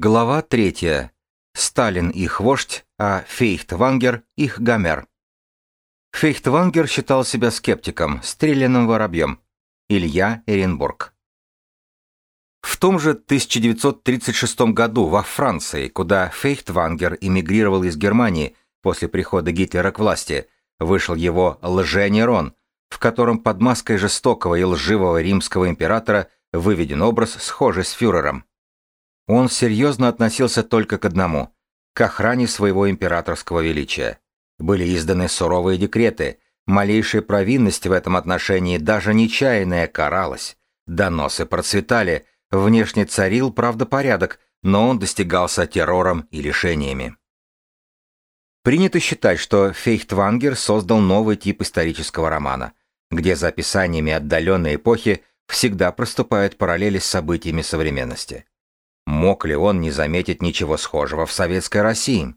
Глава третья. Сталин их вождь, а Фейхтвангер их гомер. Фейхтвангер считал себя скептиком, стрелянным воробьем. Илья Эренбург. В том же 1936 году во Франции, куда Фейхтвангер эмигрировал из Германии после прихода Гитлера к власти, вышел его «Лже-Нерон», в котором под маской жестокого и лживого римского императора выведен образ, схожий с фюрером. Он серьезно относился только к одному – к охране своего императорского величия. Были изданы суровые декреты, малейшая провинность в этом отношении, даже нечаянная, каралась. Доносы процветали, внешне царил правдопорядок, но он достигался террором и лишениями. Принято считать, что Фейхтвангер создал новый тип исторического романа, где за описаниями отдаленной эпохи всегда проступают параллели с событиями современности. Мог ли он не заметить ничего схожего в советской России?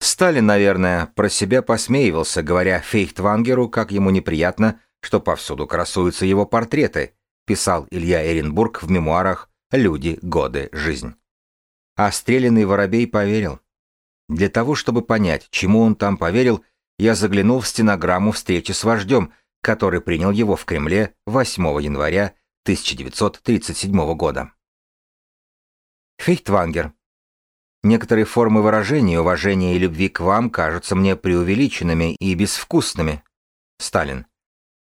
Сталин, наверное, про себя посмеивался, говоря Фейхтвангеру, как ему неприятно, что повсюду красуются его портреты, писал Илья Эренбург в мемуарах «Люди, годы, жизнь». А стрелянный воробей поверил. Для того, чтобы понять, чему он там поверил, я заглянул в стенограмму встречи с вождем, который принял его в Кремле 8 января 1937 года. Фейхтвангер. Некоторые формы выражения уважения и любви к вам кажутся мне преувеличенными и безвкусными. Сталин.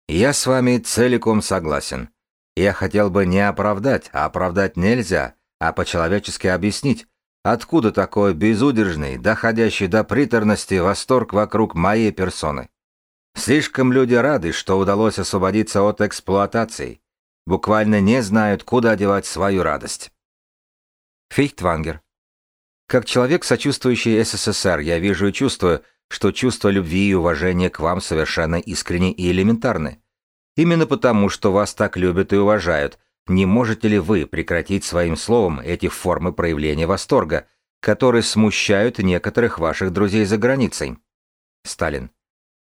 Я с вами целиком согласен. Я хотел бы не оправдать, а оправдать нельзя, а по-человечески объяснить, откуда такой безудержный, доходящий до приторности восторг вокруг моей персоны. Слишком люди рады, что удалось освободиться от эксплуатации. Буквально не знают, куда девать свою радость. Фейхтвангер. Как человек, сочувствующий СССР, я вижу и чувствую, что чувство любви и уважения к вам совершенно искренне и элементарны. Именно потому, что вас так любят и уважают, не можете ли вы прекратить своим словом эти формы проявления восторга, которые смущают некоторых ваших друзей за границей? Сталин.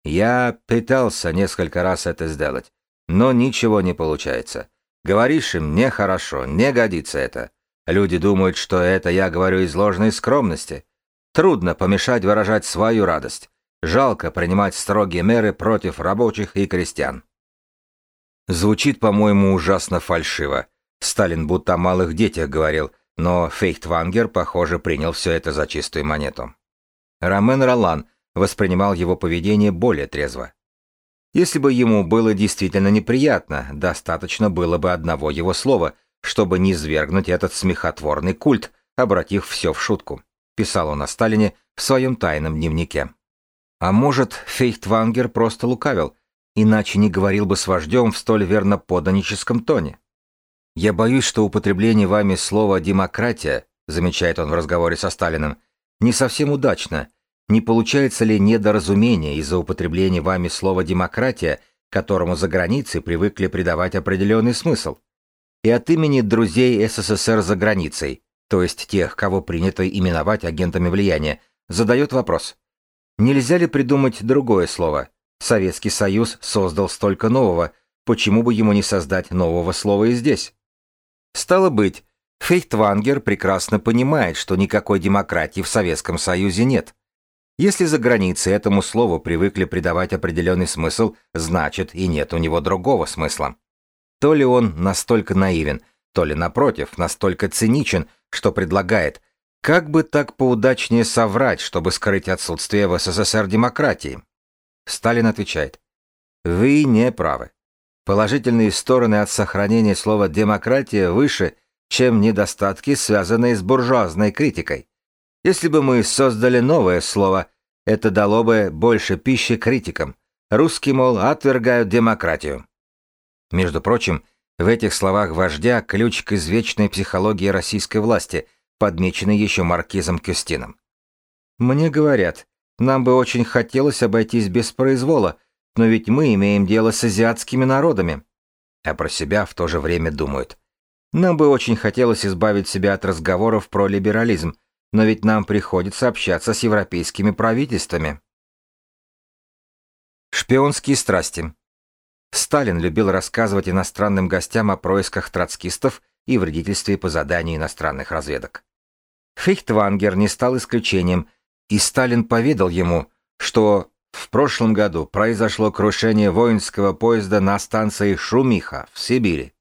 Я пытался несколько раз это сделать, но ничего не получается. Говоришь им, нехорошо, не годится это. Люди думают, что это я говорю из ложной скромности. Трудно помешать выражать свою радость. Жалко принимать строгие меры против рабочих и крестьян. Звучит, по-моему, ужасно фальшиво. Сталин будто о малых детях говорил, но Фейхтвангер, похоже, принял все это за чистую монету. Ромен Ролан воспринимал его поведение более трезво. Если бы ему было действительно неприятно, достаточно было бы одного его слова – чтобы не свергнуть этот смехотворный культ, обратив все в шутку. Писал он о Сталине в своем тайном дневнике. А может, Фейхтвангер просто лукавил, иначе не говорил бы с вождем в столь верно поданическом тоне. «Я боюсь, что употребление вами слова «демократия», замечает он в разговоре со Сталиным, не совсем удачно. Не получается ли недоразумение из-за употребления вами слова «демократия», которому за границей привыкли придавать определенный смысл? И от имени друзей СССР за границей, то есть тех, кого принято именовать агентами влияния, задает вопрос. Нельзя ли придумать другое слово? Советский Союз создал столько нового, почему бы ему не создать нового слова и здесь? Стало быть, Фейхтвангер прекрасно понимает, что никакой демократии в Советском Союзе нет. Если за границей этому слову привыкли придавать определенный смысл, значит и нет у него другого смысла. То ли он настолько наивен, то ли, напротив, настолько циничен, что предлагает, как бы так поудачнее соврать, чтобы скрыть отсутствие в СССР демократии. Сталин отвечает, вы не правы. Положительные стороны от сохранения слова «демократия» выше, чем недостатки, связанные с буржуазной критикой. Если бы мы создали новое слово, это дало бы больше пищи критикам. Русские, мол, отвергают демократию. Между прочим, в этих словах вождя ключ к извечной психологии российской власти, подмеченный еще маркизом Кюстином. «Мне говорят, нам бы очень хотелось обойтись без произвола, но ведь мы имеем дело с азиатскими народами». А про себя в то же время думают. Нам бы очень хотелось избавить себя от разговоров про либерализм, но ведь нам приходится общаться с европейскими правительствами. Шпионские страсти. Сталин любил рассказывать иностранным гостям о происках троцкистов и вредительстве по заданию иностранных разведок. Фейхтвангер не стал исключением, и Сталин поведал ему, что в прошлом году произошло крушение воинского поезда на станции Шумиха в Сибири.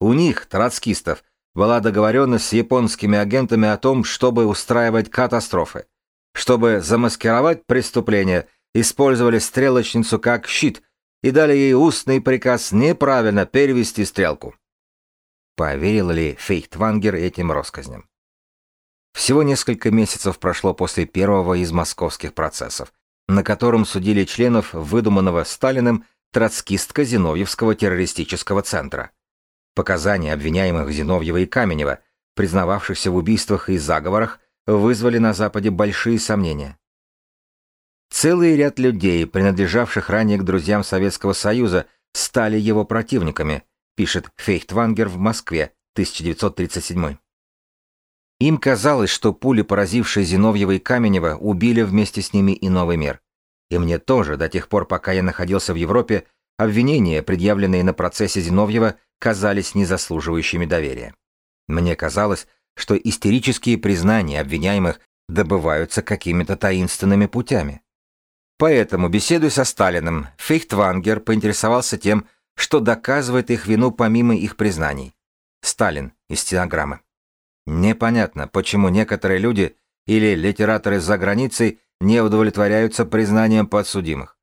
У них, троцкистов, была договоренность с японскими агентами о том, чтобы устраивать катастрофы. Чтобы замаскировать преступление, использовали стрелочницу как щит и дали ей устный приказ неправильно перевести стрелку. Поверил ли Фейхтвангер этим россказням? Всего несколько месяцев прошло после первого из московских процессов, на котором судили членов выдуманного Сталиным Троцкистско-Зиновьевского террористического центра. Показания обвиняемых Зиновьева и Каменева, признававшихся в убийствах и заговорах, вызвали на Западе большие сомнения. Целый ряд людей, принадлежавших ранее к друзьям Советского Союза, стали его противниками, пишет Фейхтвангер в Москве, 1937. Им казалось, что пули, поразившие Зиновьева и Каменева, убили вместе с ними и новый мир. И мне тоже, до тех пор, пока я находился в Европе, обвинения, предъявленные на процессе Зиновьева, казались незаслуживающими доверия. Мне казалось, что истерические признания обвиняемых добываются какими-то таинственными путями. Поэтому, беседуя со Сталиным, Фейхтвангер поинтересовался тем, что доказывает их вину помимо их признаний. Сталин из стенограммы. Непонятно, почему некоторые люди или литераторы за границей не удовлетворяются признанием подсудимых.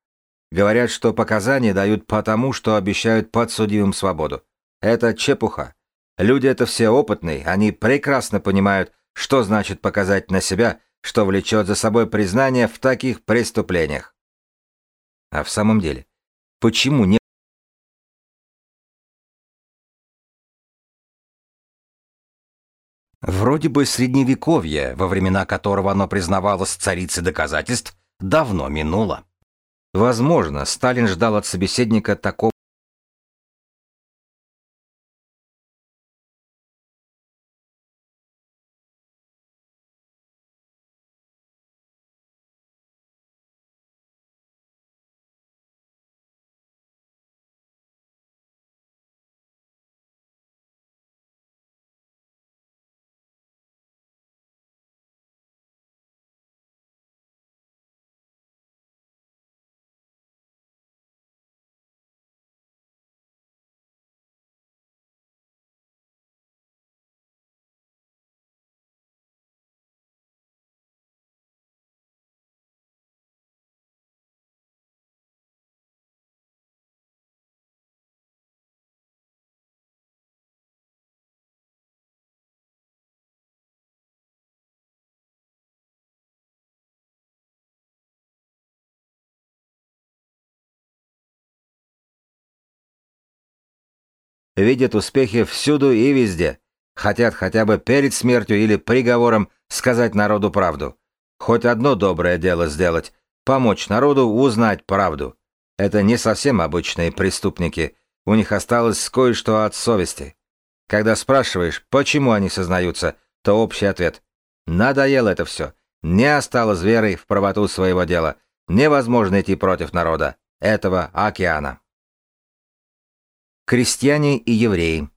Говорят, что показания дают потому, что обещают подсудимым свободу. Это чепуха. Люди это все опытные, они прекрасно понимают, что значит показать на себя, что влечет за собой признание в таких преступлениях. А в самом деле, почему не Вроде бы средневековье, во времена которого оно признавалось царицей доказательств, давно минуло. Возможно, Сталин ждал от собеседника такого видят успехи всюду и везде. Хотят хотя бы перед смертью или приговором сказать народу правду. Хоть одно доброе дело сделать, помочь народу узнать правду. Это не совсем обычные преступники, у них осталось кое-что от совести. Когда спрашиваешь, почему они сознаются, то общий ответ – надоело это все, не осталось веры в правоту своего дела, невозможно идти против народа, этого океана. Крестьяне и евреи.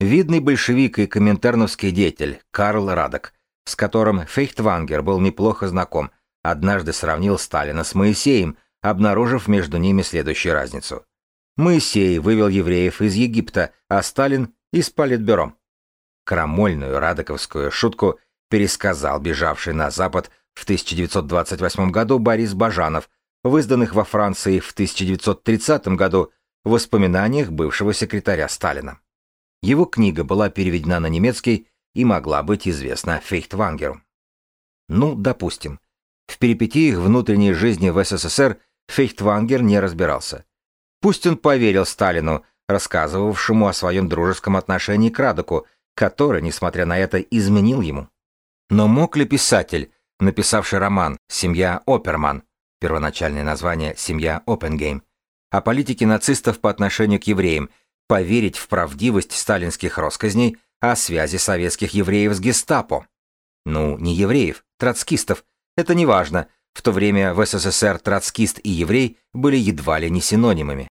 Видный большевик и коминтерновский деятель Карл Радок, с которым Фейхтвангер был неплохо знаком, однажды сравнил Сталина с Моисеем, обнаружив между ними следующую разницу. Моисей вывел евреев из Египта, а Сталин — из Политбюро. Крамольную радоковскую шутку пересказал бежавший на Запад в 1928 году Борис Бажанов, в изданных во Франции в 1930 году в воспоминаниях бывшего секретаря Сталина. Его книга была переведена на немецкий и могла быть известна Фейхтвангеру. Ну, допустим, в перипетиях внутренней жизни в СССР Фейхтвангер не разбирался. Пусть он поверил Сталину, рассказывавшему о своем дружеском отношении к Радоку, который, несмотря на это, изменил ему. Но мог ли писатель, написавший роман «Семья Оперман», первоначальное название «Семья Опенгейм», о политике нацистов по отношению к евреям, поверить в правдивость сталинских россказней о связи советских евреев с гестапо. Ну, не евреев, троцкистов, это не важно, в то время в СССР троцкист и еврей были едва ли не синонимами.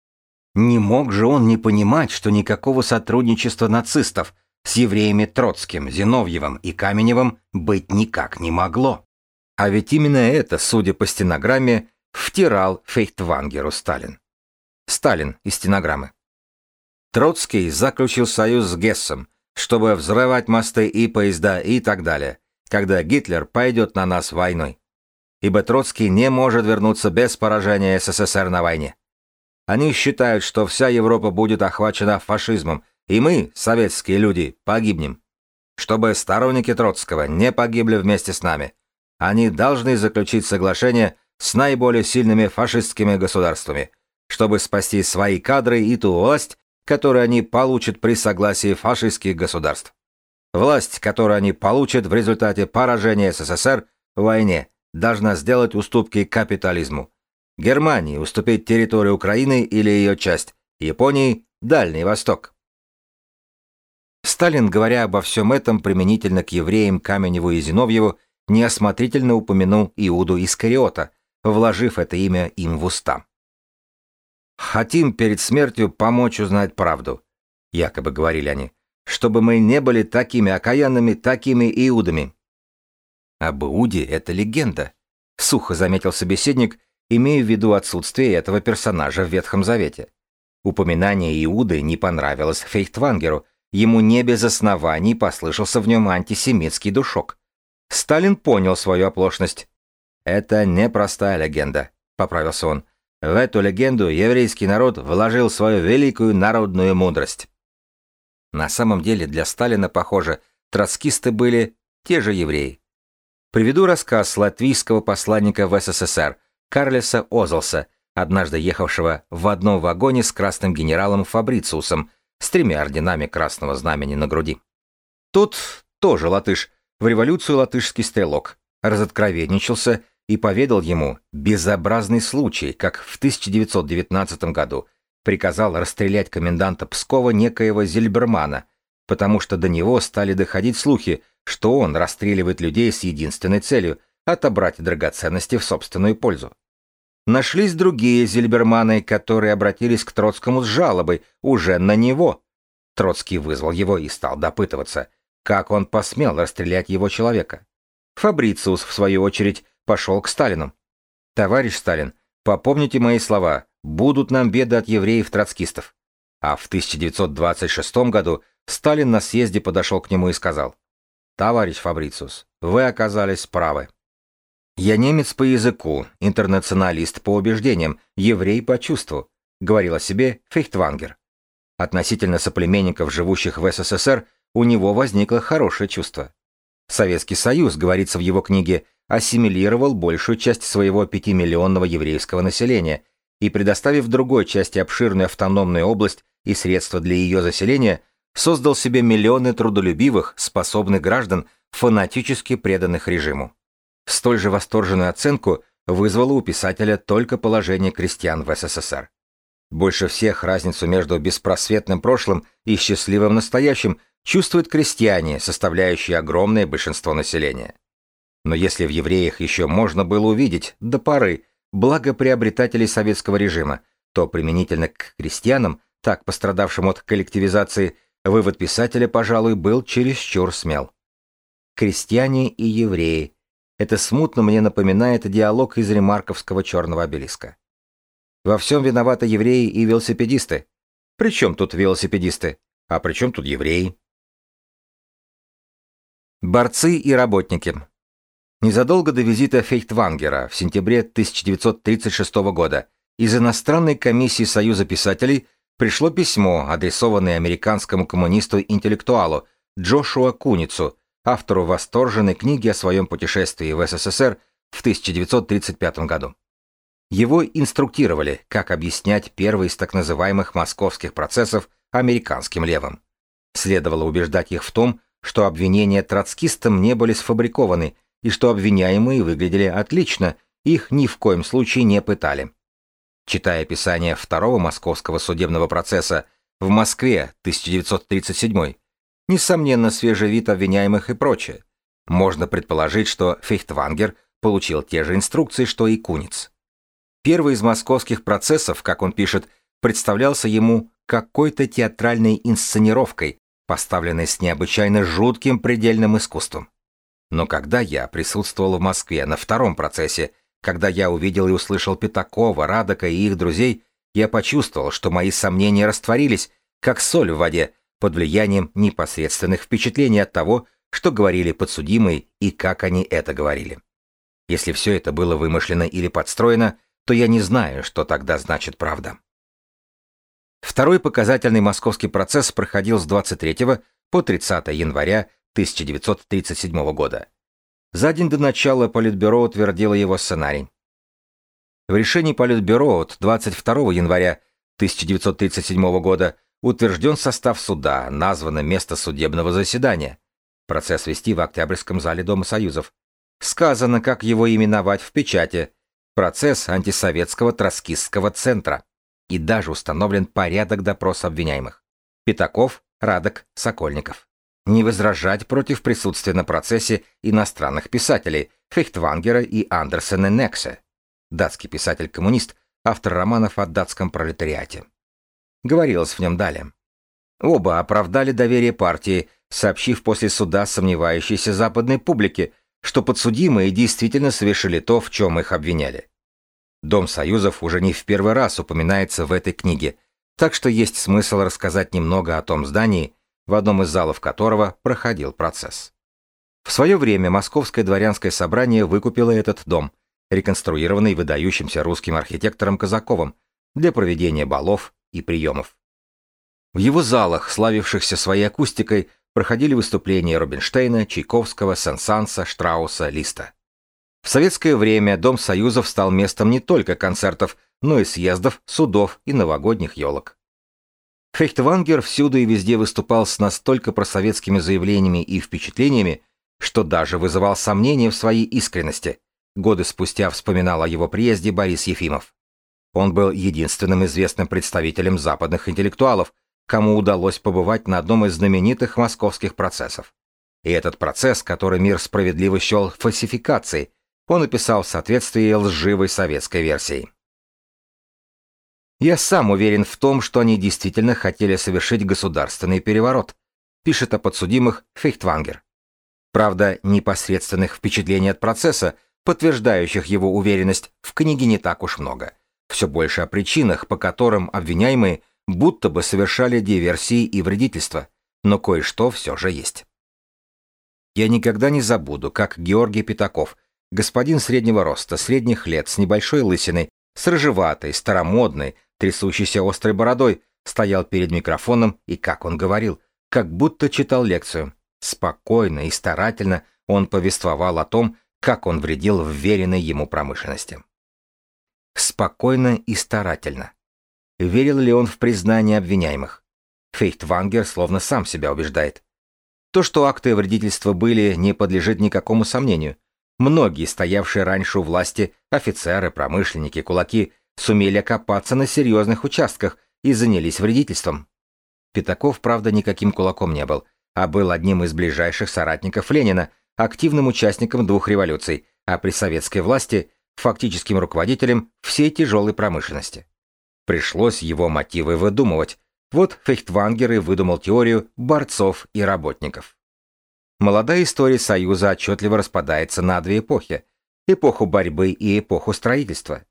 Не мог же он не понимать, что никакого сотрудничества нацистов, с евреями Троцким, Зиновьевым и Каменевым быть никак не могло. А ведь именно это, судя по стенограмме, втирал Фейхтвангеру Сталин. Сталин из стенограммы. Троцкий заключил союз с Гессом, чтобы взрывать мосты и поезда и так далее, когда Гитлер пойдет на нас войной. Ибо Троцкий не может вернуться без поражения СССР на войне. Они считают, что вся Европа будет охвачена фашизмом, и мы, советские люди, погибнем. Чтобы сторонники Троцкого не погибли вместе с нами, они должны заключить соглашение с наиболее сильными фашистскими государствами, чтобы спасти свои кадры и ту власть, которую они получат при согласии фашистских государств. Власть, которую они получат в результате поражения СССР в войне, должна сделать уступки капитализму. Германии уступить территорию Украины или ее часть, Японии – Дальний Восток. Сталин, говоря обо всем этом применительно к евреям Каменеву и Зиновьеву, неосмотрительно упомянул Иуду Искариота, вложив это имя им в уста. «Хотим перед смертью помочь узнать правду», — якобы говорили они, «чтобы мы не были такими окаянными, такими иудами». «Об Иуде это легенда», — сухо заметил собеседник, имея в виду отсутствие этого персонажа в Ветхом Завете. Упоминание Иуды не понравилось Фейхтвангеру, ему не без оснований послышался в нем антисемитский душок. Сталин понял свою оплошность. «Это непростая легенда», — поправился он. «В эту легенду еврейский народ вложил свою великую народную мудрость». На самом деле для Сталина, похоже, троцкисты были те же евреи. Приведу рассказ латвийского посланника в СССР Карлеса Озелса, однажды ехавшего в одном вагоне с красным генералом Фабрициусом с тремя орденами Красного Знамени на груди. Тут тоже латыш, в революцию латышский стрелок, разоткровенничался и поведал ему безобразный случай, как в 1919 году приказал расстрелять коменданта Пскова некоего Зельбермана, потому что до него стали доходить слухи, что он расстреливает людей с единственной целью – отобрать драгоценности в собственную пользу. Нашлись другие Зельберманы, которые обратились к Троцкому с жалобой уже на него. Троцкий вызвал его и стал допытываться – как он посмел расстрелять его человека? Фабрициус, в свою очередь, пошел к Сталину. «Товарищ Сталин, попомните мои слова, будут нам беды от евреев-троцкистов». А в 1926 году Сталин на съезде подошел к нему и сказал, «Товарищ Фабрициус, вы оказались правы. Я немец по языку, интернационалист по убеждениям, еврей по чувству», говорил о себе Фейхтвангер. Относительно соплеменников, живущих в СССР, у него возникло хорошее чувство. Советский Союз, говорится в его книге, ассимилировал большую часть своего пятимиллионного еврейского населения и, предоставив другой части обширную автономную область и средства для ее заселения, создал себе миллионы трудолюбивых, способных граждан, фанатически преданных режиму. Столь же восторженную оценку вызвало у писателя только положение крестьян в СССР. Больше всех разницу между беспросветным прошлым и счастливым настоящим чувствуют крестьяне, составляющие огромное большинство населения. Но если в евреях еще можно было увидеть до поры благоприобретателей советского режима, то применительно к крестьянам, так пострадавшим от коллективизации, вывод писателя, пожалуй, был чересчур смел. Крестьяне и евреи. Это смутно мне напоминает диалог из ремарковского черного обелиска. Во всем виноваты евреи и велосипедисты. При чем тут велосипедисты? А при чем тут евреи? Борцы и работники. Незадолго до визита Фейхтвангера в сентябре 1936 года из иностранной комиссии Союза писателей пришло письмо, адресованное американскому коммунисту-интеллектуалу Джошуа Куницу, автору восторженной книги о своем путешествии в СССР в 1935 году. Его инструктировали, как объяснять первый из так называемых московских процессов американским левым. Следовало убеждать их в том, что обвинения троцкистам не были сфабрикованы и что обвиняемые выглядели отлично, их ни в коем случае не пытали. Читая описание второго московского судебного процесса в Москве 1937, несомненно, свежий вид обвиняемых и прочее, можно предположить, что Фейхтвангер получил те же инструкции, что и Куниц. Первый из московских процессов, как он пишет, представлялся ему какой-то театральной инсценировкой, поставленный с необычайно жутким предельным искусством. Но когда я присутствовал в Москве на втором процессе, когда я увидел и услышал Пятакова, Радока и их друзей, я почувствовал, что мои сомнения растворились, как соль в воде, под влиянием непосредственных впечатлений от того, что говорили подсудимые и как они это говорили. Если все это было вымышлено или подстроено, то я не знаю, что тогда значит правда. Второй показательный московский процесс проходил с 23 по 30 января 1937 года. За день до начала Политбюро утвердило его сценарий. В решении Политбюро от 22 января 1937 года утвержден состав суда, названо место судебного заседания. Процесс вести в Октябрьском зале Дома Союзов. Сказано, как его именовать в печати. Процесс антисоветского троцкистского центра. И даже установлен порядок допроса обвиняемых. Пятаков, Радок, Сокольников. Не возражать против присутствия на процессе иностранных писателей Фейхтвангера и Андерсена Нексе. Датский писатель-коммунист, автор романов о датском пролетариате. Говорилось в нем далее. Оба оправдали доверие партии, сообщив после суда сомневающейся западной публике, что подсудимые действительно совершили то, в чем их обвиняли. Дом Союзов уже не в первый раз упоминается в этой книге, так что есть смысл рассказать немного о том здании, в одном из залов которого проходил процесс. В свое время Московское дворянское собрание выкупило этот дом, реконструированный выдающимся русским архитектором Казаковым, для проведения балов и приемов. В его залах, славившихся своей акустикой, проходили выступления Рубинштейна, Чайковского, Сен-Санса, Штрауса, Листа. В советское время Дом Союзов стал местом не только концертов, но и съездов, судов и новогодних елок. Фейхтвангер всюду и везде выступал с настолько просоветскими заявлениями и впечатлениями, что даже вызывал сомнения в своей искренности. Годы спустя вспоминал о его приезде Борис Ефимов. Он был единственным известным представителем западных интеллектуалов, кому удалось побывать на одном из знаменитых московских процессов. И этот процесс, который мир справедливо счел фальсификацией, он описал в соответствии лживой советской версией. «Я сам уверен в том, что они действительно хотели совершить государственный переворот», пишет о подсудимых Фейхтвангер. Правда, непосредственных впечатлений от процесса, подтверждающих его уверенность, в книге не так уж много – все больше о причинах, по которым обвиняемые будто бы совершали диверсии и вредительство, но кое-что все же есть. Я никогда не забуду, как Георгий Пятаков, господин среднего роста, средних лет, с небольшой лысиной, с рыжеватой, старомодной, трясущейся острой бородой, стоял перед микрофоном и, как он говорил, как будто читал лекцию. Спокойно и старательно он повествовал о том, как он вредил вверенной ему промышленности спокойно и старательно. Верил ли он в признание обвиняемых? Фейхтвангер словно сам себя убеждает. То, что акты вредительства были, не подлежит никакому сомнению. Многие, стоявшие раньше у власти, офицеры, промышленники, кулаки, сумели окопаться на серьезных участках и занялись вредительством. Пятаков, правда, никаким кулаком не был, а был одним из ближайших соратников Ленина, активным участником двух революций, а при советской власти фактическим руководителем всей тяжелой промышленности. Пришлось его мотивы выдумывать. Вот Фейхтвангер и выдумал теорию борцов и работников. Молодая история Союза отчетливо распадается на две эпохи – эпоху борьбы и эпоху строительства.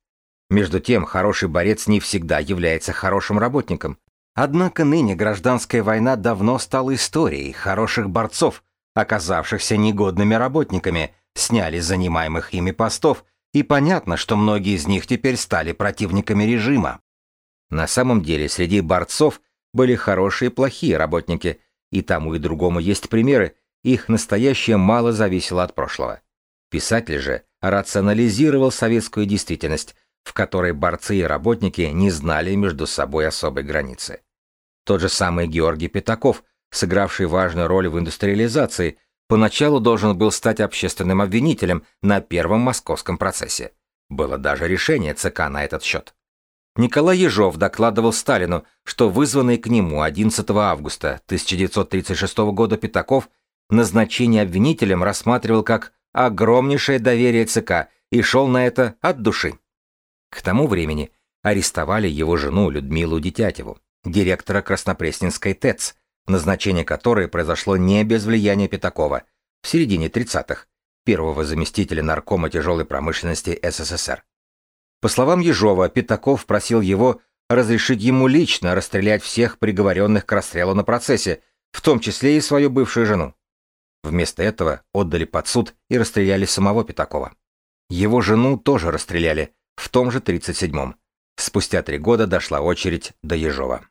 Между тем, хороший борец не всегда является хорошим работником. Однако ныне гражданская война давно стала историей хороших борцов, оказавшихся негодными работниками, сняли занимаемых ими постов – и понятно, что многие из них теперь стали противниками режима. На самом деле среди борцов были хорошие и плохие работники, и тому и другому есть примеры, их настоящее мало зависело от прошлого. Писатель же рационализировал советскую действительность, в которой борцы и работники не знали между собой особой границы. Тот же самый Георгий Пятаков, сыгравший важную роль в индустриализации, Поначалу должен был стать общественным обвинителем на первом московском процессе. Было даже решение ЦК на этот счет. Николай Ежов докладывал Сталину, что вызванный к нему 11 августа 1936 года Пятаков назначение обвинителем рассматривал как огромнейшее доверие ЦК и шел на это от души. К тому времени арестовали его жену Людмилу Дитятеву, директора Краснопресненской ТЭЦ, назначение которой произошло не без влияния Пятакова в середине 30-х, первого заместителя наркома тяжелой промышленности СССР. По словам Ежова, Пятаков просил его разрешить ему лично расстрелять всех приговоренных к расстрелу на процессе, в том числе и свою бывшую жену. Вместо этого отдали под суд и расстреляли самого Пятакова. Его жену тоже расстреляли, в том же 37-м. Спустя три года дошла очередь до Ежова.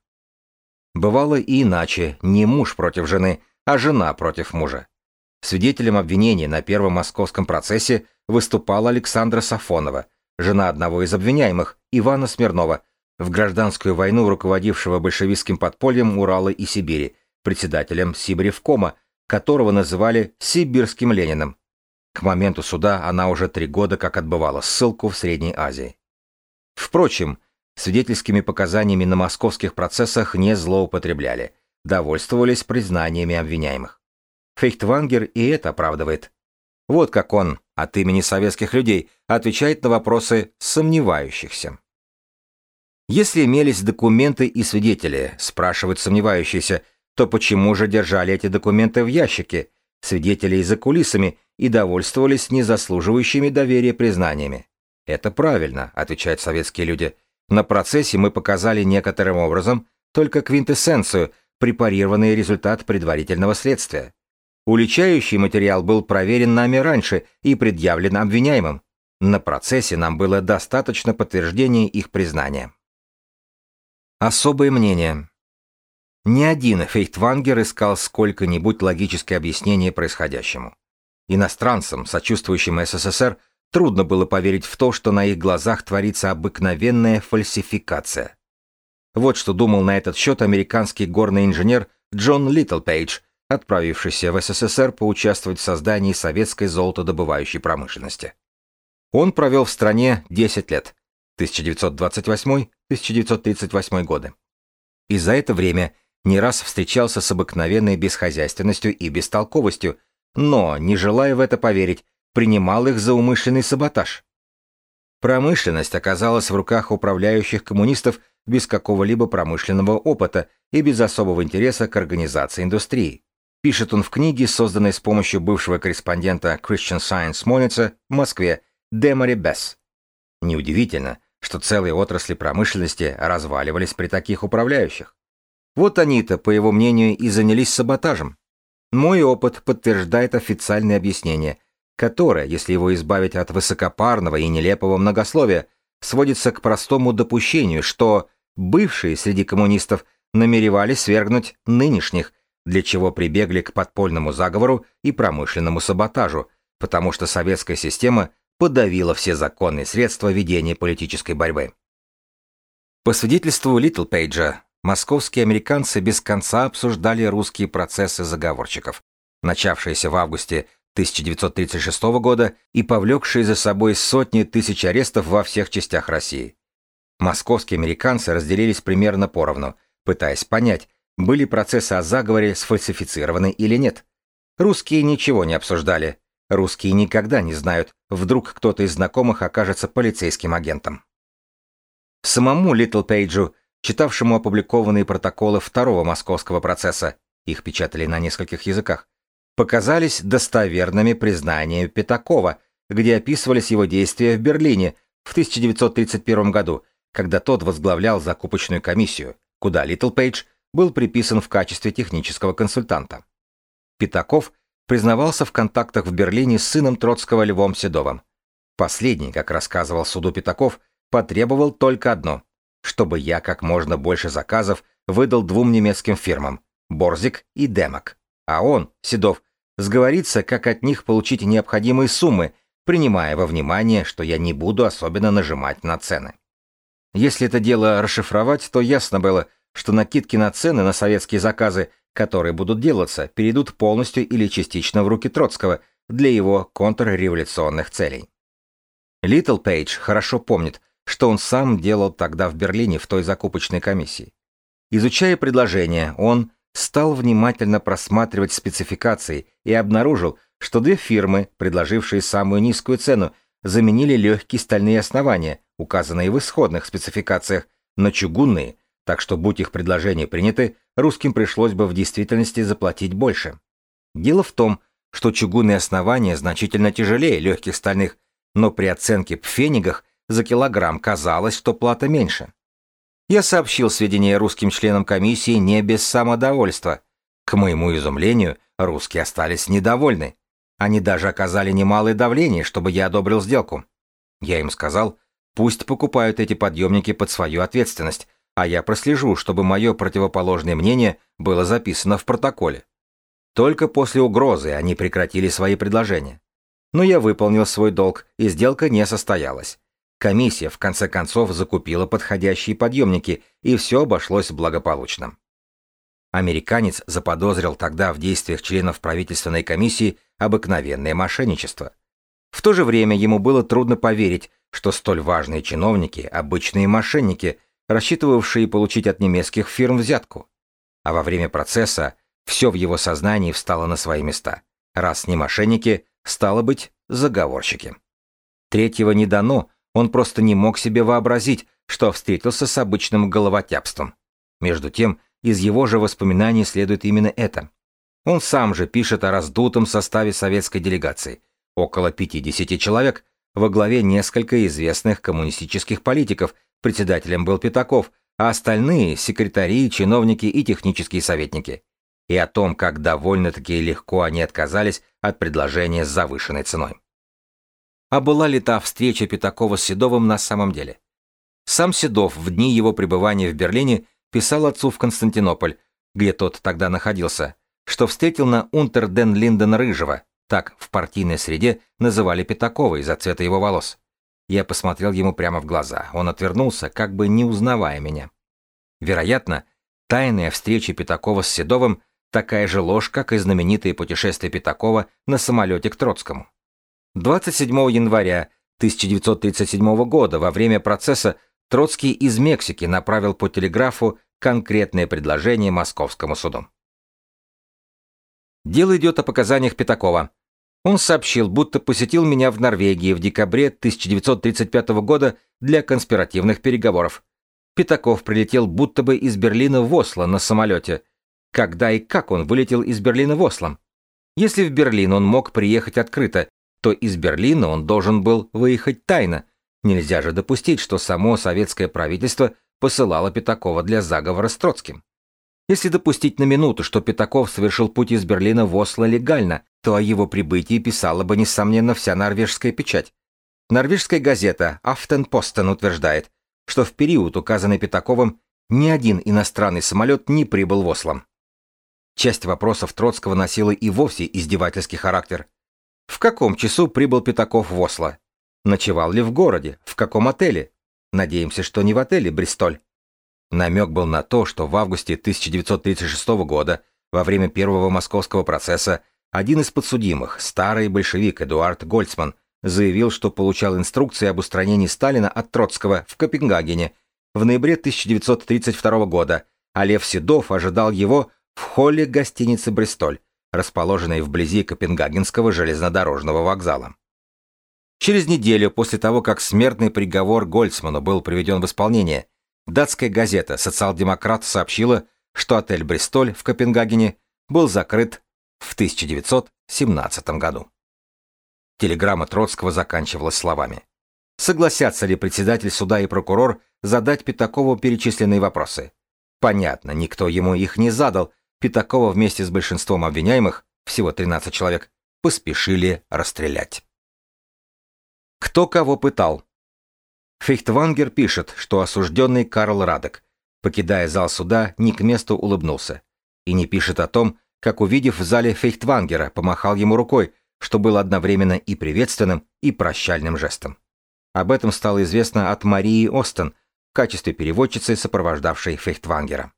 Бывало и иначе, не муж против жены, а жена против мужа. Свидетелем обвинения на первом московском процессе выступала Александра Сафонова, жена одного из обвиняемых, Ивана Смирнова, в гражданскую войну руководившего большевистским подпольем Урала и Сибири, председателем Сибиревкома, которого называли «Сибирским Лениным». К моменту суда она уже три года как отбывала ссылку в Средней Азии. Впрочем, свидетельскими показаниями на московских процессах не злоупотребляли, довольствовались признаниями обвиняемых. Фейхтвангер и это оправдывает. Вот как он, от имени советских людей, отвечает на вопросы сомневающихся. Если имелись документы и свидетели, спрашивают сомневающиеся, то почему же держали эти документы в ящике, свидетели за кулисами, и довольствовались незаслуживающими доверия признаниями? Это правильно, отвечают советские люди. На процессе мы показали некоторым образом только квинтэссенцию, препарированный результат предварительного следствия. Уличающий материал был проверен нами раньше и предъявлен обвиняемым. На процессе нам было достаточно подтверждения их признания. Особое мнение. Не один Фейхтвангер искал сколько-нибудь логическое объяснение происходящему. Иностранцам, сочувствующим СССР, Трудно было поверить в то, что на их глазах творится обыкновенная фальсификация. Вот что думал на этот счет американский горный инженер Джон Литтлпейдж, отправившийся в СССР поучаствовать в создании советской золотодобывающей промышленности. Он провел в стране 10 лет, 1928-1938 годы. И за это время не раз встречался с обыкновенной бесхозяйственностью и бестолковостью, но, не желая в это поверить, принимал их за умышленный саботаж. Промышленность оказалась в руках управляющих коммунистов без какого-либо промышленного опыта и без особого интереса к организации индустрии. Пишет он в книге, созданной с помощью бывшего корреспондента Christian Science Monitor в Москве Демари Бесс. Неудивительно, что целые отрасли промышленности разваливались при таких управляющих. Вот они-то, по его мнению, и занялись саботажем. Мой опыт подтверждает официальное объяснение – которое, если его избавить от высокопарного и нелепого многословия, сводится к простому допущению, что бывшие среди коммунистов намеревались свергнуть нынешних, для чего прибегли к подпольному заговору и промышленному саботажу, потому что советская система подавила все законные средства ведения политической борьбы. По свидетельству Литл Пейджа, московские американцы без конца обсуждали русские процессы заговорщиков, начавшиеся в августе 1936 года и повлекшие за собой сотни тысяч арестов во всех частях России. Московские американцы разделились примерно поровну, пытаясь понять, были процессы о заговоре сфальсифицированы или нет. Русские ничего не обсуждали. Русские никогда не знают, вдруг кто-то из знакомых окажется полицейским агентом. Самому Литл Пейджу, читавшему опубликованные протоколы второго московского процесса, их печатали на нескольких языках, показались достоверными признаниями Пятакова, где описывались его действия в Берлине в 1931 году, когда тот возглавлял закупочную комиссию, куда Литл Пейдж был приписан в качестве технического консультанта. Пятаков признавался в контактах в Берлине с сыном Троцкого Львом Седовым. Последний, как рассказывал суду Пятаков, потребовал только одно – чтобы я как можно больше заказов выдал двум немецким фирмам – Борзик и Демок. А он, Седов, сговориться, как от них получить необходимые суммы, принимая во внимание, что я не буду особенно нажимать на цены. Если это дело расшифровать, то ясно было, что накидки на цены на советские заказы, которые будут делаться, перейдут полностью или частично в руки Троцкого для его контрреволюционных целей. Литл Пейдж хорошо помнит, что он сам делал тогда в Берлине в той закупочной комиссии. Изучая предложение, он стал внимательно просматривать спецификации и обнаружил, что две фирмы, предложившие самую низкую цену, заменили легкие стальные основания, указанные в исходных спецификациях, на чугунные, Так что, будь их предложения приняты, русским пришлось бы в действительности заплатить больше. Дело в том, что чугунные основания значительно тяжелее легких стальных, но при оценке пфенигах за килограмм казалось, что плата меньше. Я сообщил сведения русским членам комиссии не без самодовольства. К моему изумлению, русские остались недовольны. Они даже оказали немалое давление, чтобы я одобрил сделку. Я им сказал, пусть покупают эти подъемники под свою ответственность, а я прослежу, чтобы мое противоположное мнение было записано в протоколе. Только после угрозы они прекратили свои предложения. Но я выполнил свой долг, и сделка не состоялась. Комиссия, в конце концов, закупила подходящие подъемники, и все обошлось благополучно. Американец заподозрил тогда в действиях членов правительственной комиссии обыкновенное мошенничество. В то же время ему было трудно поверить, что столь важные чиновники – обычные мошенники, рассчитывавшие получить от немецких фирм взятку. А во время процесса все в его сознании встало на свои места. Раз не мошенники, стало быть, заговорщики. Третьего не дано, он просто не мог себе вообразить, что встретился с обычным головотяпством. Между тем, из его же воспоминаний следует именно это. Он сам же пишет о раздутом составе советской делегации. Около 50 человек, во главе несколько известных коммунистических политиков, председателем был Пятаков, а остальные – секретари, чиновники и технические советники. И о том, как довольно-таки легко они отказались от предложения с завышенной ценой. А была ли та встреча Пятакова с Седовым на самом деле? Сам Седов в дни его пребывания в Берлине – писал отцу в Константинополь, где тот тогда находился, что встретил на Унтер ден Линден Рыжего, так в партийной среде называли Пятакова из-за цвета его волос. Я посмотрел ему прямо в глаза, он отвернулся, как бы не узнавая меня. Вероятно, тайная встреча Пятакова с Седовым такая же ложь, как и знаменитые путешествия Пятакова на самолете к Троцкому. 27 января 1937 года во время процесса Троцкий из Мексики направил по телеграфу конкретное предложение московскому суду. Дело идет о показаниях Пятакова. Он сообщил, будто посетил меня в Норвегии в декабре 1935 года для конспиративных переговоров. Пятаков прилетел будто бы из Берлина в Осло на самолете. Когда и как он вылетел из Берлина в Осло? Если в Берлин он мог приехать открыто, то из Берлина он должен был выехать тайно, Нельзя же допустить, что само советское правительство посылало Пятакова для заговора с Троцким. Если допустить на минуту, что Пятаков совершил путь из Берлина в Осло легально, то о его прибытии писала бы, несомненно, вся норвежская печать. Норвежская газета «Афтенпостен» утверждает, что в период, указанный Пятаковым, ни один иностранный самолет не прибыл в Осло. Часть вопросов Троцкого носила и вовсе издевательский характер. В каком часу прибыл Пятаков в Осло? Ночевал ли в городе? В каком отеле? Надеемся, что не в отеле Бристоль. Намек был на то, что в августе 1936 года, во время первого московского процесса, один из подсудимых, старый большевик Эдуард Гольцман, заявил, что получал инструкции об устранении Сталина от Троцкого в Копенгагене в ноябре 1932 года, а Лев Седов ожидал его в холле гостиницы «Бристоль», расположенной вблизи Копенгагенского железнодорожного вокзала. Через неделю после того, как смертный приговор Гольцману был приведен в исполнение, датская газета «Социал-демократ» сообщила, что отель «Бристоль» в Копенгагене был закрыт в 1917 году. Телеграмма Троцкого заканчивалась словами. Согласятся ли председатель суда и прокурор задать Пятакову перечисленные вопросы? Понятно, никто ему их не задал. Пятакова вместе с большинством обвиняемых, всего 13 человек, поспешили расстрелять. Кто кого пытал? Фейхтвангер пишет, что осужденный Карл Радек, покидая зал суда, не к месту улыбнулся. И не пишет о том, как, увидев в зале Фейхтвангера, помахал ему рукой, что было одновременно и приветственным, и прощальным жестом. Об этом стало известно от Марии Остен в качестве переводчицы, сопровождавшей Фейхтвангера.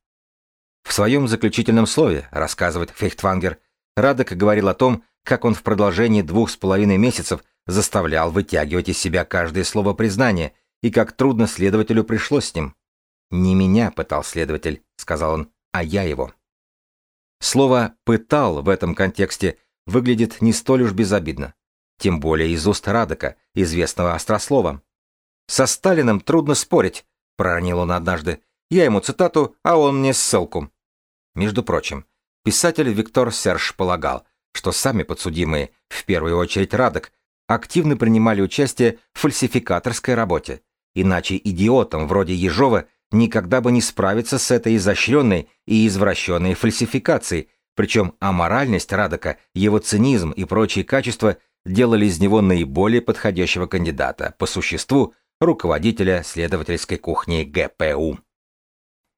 В своем заключительном слове, рассказывает Фейхтвангер, Радек говорил о том, как он в продолжении двух с половиной месяцев заставлял вытягивать из себя каждое слово признания, и как трудно следователю пришлось с ним. «Не меня пытал следователь», — сказал он, — «а я его». Слово «пытал» в этом контексте выглядит не столь уж безобидно. Тем более из уст Радока, известного острословом. «Со Сталиным трудно спорить», — проронил он однажды. Я ему цитату, а он мне ссылку. Между прочим, писатель Виктор Серж полагал, что сами подсудимые, в первую очередь Радок, активно принимали участие в фальсификаторской работе, иначе идиотам вроде Ежова никогда бы не справиться с этой изощренной и извращенной фальсификацией, причем аморальность Радока, его цинизм и прочие качества делали из него наиболее подходящего кандидата, по существу, руководителя следовательской кухни ГПУ.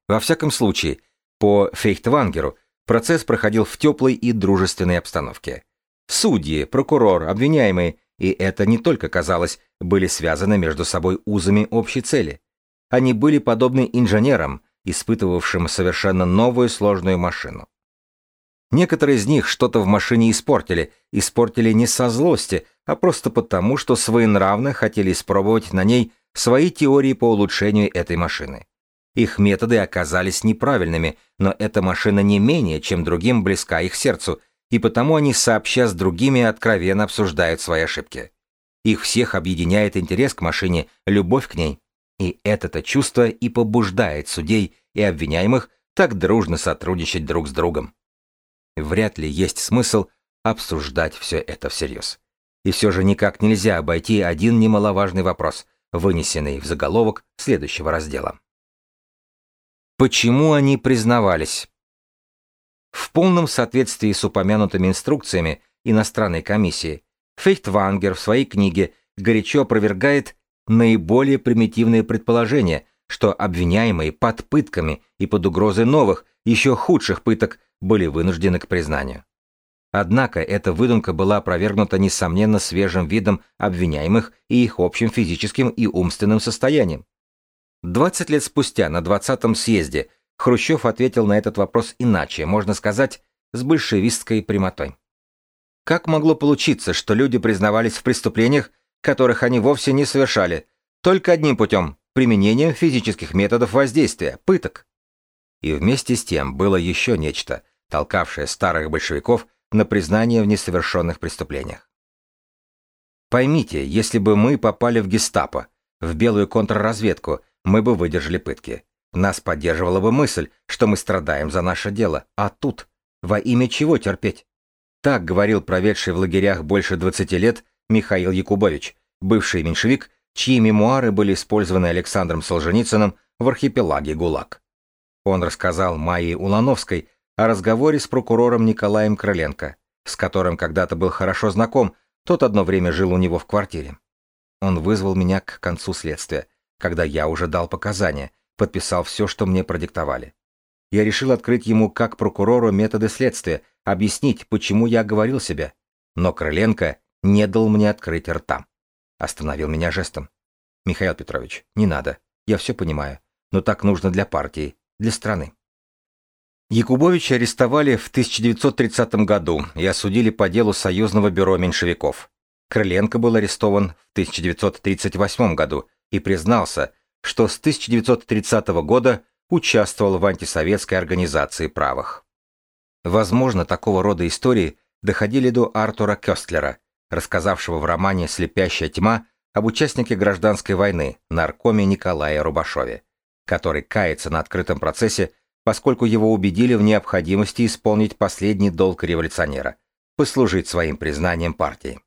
Во всяком случае, по Фейхтвангеру процесс проходил в теплой и дружественной обстановке. Судьи, прокурор, обвиняемые, и это не только казалось, были связаны между собой узами общей цели. Они были подобны инженерам, испытывавшим совершенно новую сложную машину. Некоторые из них что-то в машине испортили, испортили не со злости, а просто потому, что своенравно хотели испробовать на ней свои теории по улучшению этой машины. Их методы оказались неправильными, но эта машина не менее, чем другим близка их сердцу, и потому они сообща с другими откровенно обсуждают свои ошибки. Их всех объединяет интерес к машине, любовь к ней. И это-то чувство и побуждает судей и обвиняемых так дружно сотрудничать друг с другом. Вряд ли есть смысл обсуждать все это всерьез. И все же никак нельзя обойти один немаловажный вопрос, вынесенный в заголовок следующего раздела. Почему они признавались? В полном соответствии с упомянутыми инструкциями иностранной комиссии, Фейхтвангер в своей книге горячо опровергает наиболее примитивные предположения, что обвиняемые под пытками и под угрозой новых, еще худших пыток были вынуждены к признанию. Однако эта выдумка была опровергнута несомненно свежим видом обвиняемых и их общим физическим и умственным состоянием. 20 лет спустя, на 20-м съезде, Хрущев ответил на этот вопрос иначе, можно сказать, с большевистской прямотой. Как могло получиться, что люди признавались в преступлениях, которых они вовсе не совершали, только одним путем – применением физических методов воздействия, пыток? И вместе с тем было еще нечто, толкавшее старых большевиков на признание в несовершенных преступлениях. Поймите, если бы мы попали в гестапо, в белую контрразведку, мы бы выдержали пытки. Нас поддерживала бы мысль, что мы страдаем за наше дело, а тут во имя чего терпеть? Так говорил проведший в лагерях больше 20 лет Михаил Якубович, бывший меньшевик, чьи мемуары были использованы Александром Солженицыным в архипелаге ГУЛАГ. Он рассказал Майе Улановской о разговоре с прокурором Николаем Крыленко, с которым когда-то был хорошо знаком, тот одно время жил у него в квартире. Он вызвал меня к концу следствия, когда я уже дал показания, подписал все, что мне продиктовали. Я решил открыть ему как прокурору методы следствия, объяснить, почему я говорил себя. Но Крыленко не дал мне открыть рта. Остановил меня жестом. «Михаил Петрович, не надо. Я все понимаю. Но так нужно для партии, для страны». Якубовича арестовали в 1930 году и осудили по делу Союзного бюро меньшевиков. Крыленко был арестован в 1938 году и признался, что с 1930 года участвовал в антисоветской организации правых. Возможно, такого рода истории доходили до Артура Кёстлера, рассказавшего в романе «Слепящая тьма» об участнике гражданской войны, наркоме Николае Рубашове, который кается на открытом процессе, поскольку его убедили в необходимости исполнить последний долг революционера – послужить своим признанием партии.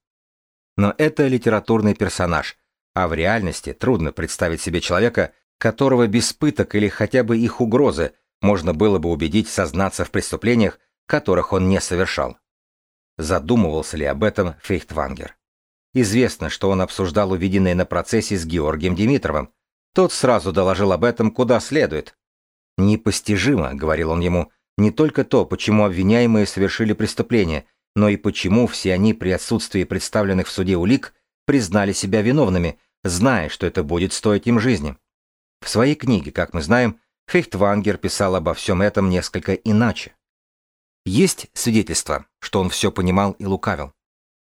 Но это литературный персонаж, а в реальности трудно представить себе человека, которого без пыток или хотя бы их угрозы можно было бы убедить сознаться в преступлениях, которых он не совершал. Задумывался ли об этом Фейхтвангер? Известно, что он обсуждал увиденное на процессе с Георгием Димитровым. Тот сразу доложил об этом куда следует. «Непостижимо», — говорил он ему, — «не только то, почему обвиняемые совершили преступление, но и почему все они при отсутствии представленных в суде улик признали себя виновными, зная, что это будет стоить им жизни». В своей книге, как мы знаем, Фейхтвангер писал обо всем этом несколько иначе. Есть свидетельство, что он все понимал и лукавил.